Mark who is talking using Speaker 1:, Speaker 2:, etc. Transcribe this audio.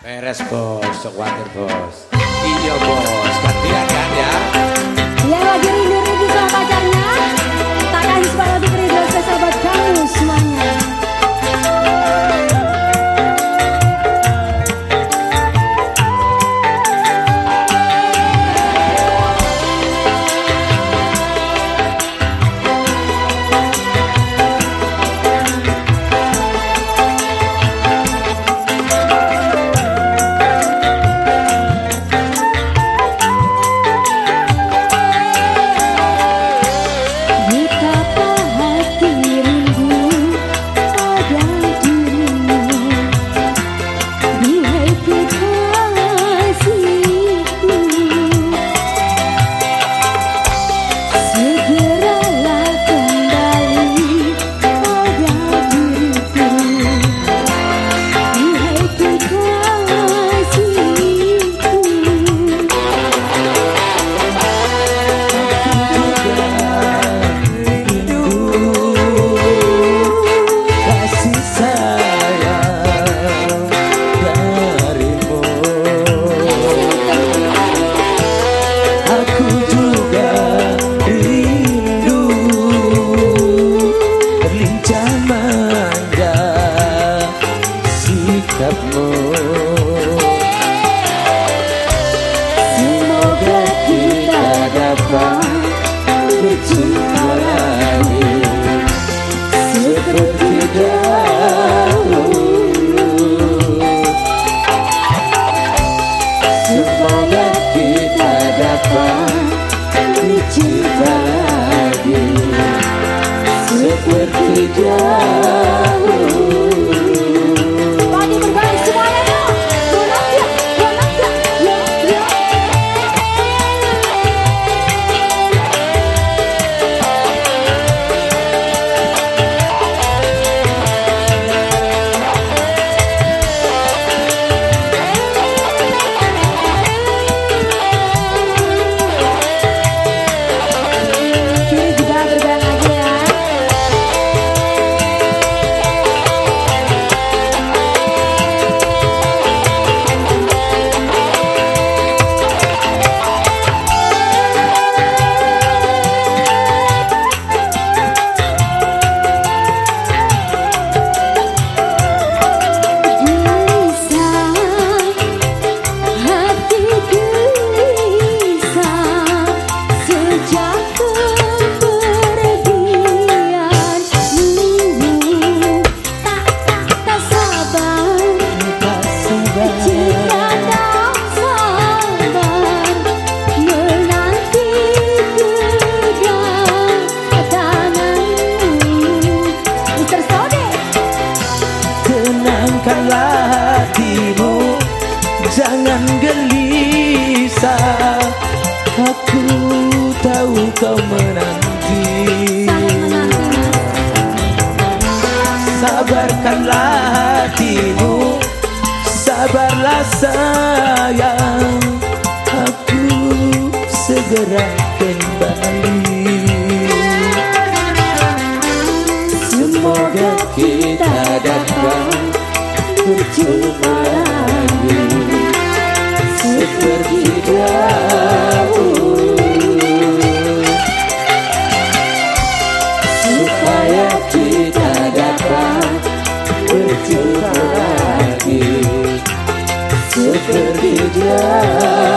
Speaker 1: Beres bos, sok khawatir bos. Iya bos, gantian kan ya.
Speaker 2: Ya lagi rindu-rindu berjumpa lagi seperti dahulu. Semoga kita dapat berjumpa lagi seperti dahulu.
Speaker 3: Sabarkanlah hatimu. Sabarlah sayang. Aku segera kembali. Semoga kita dapat berjumpa lagi. Seperti dahulu. Supaya kita lagi Seperti dahulu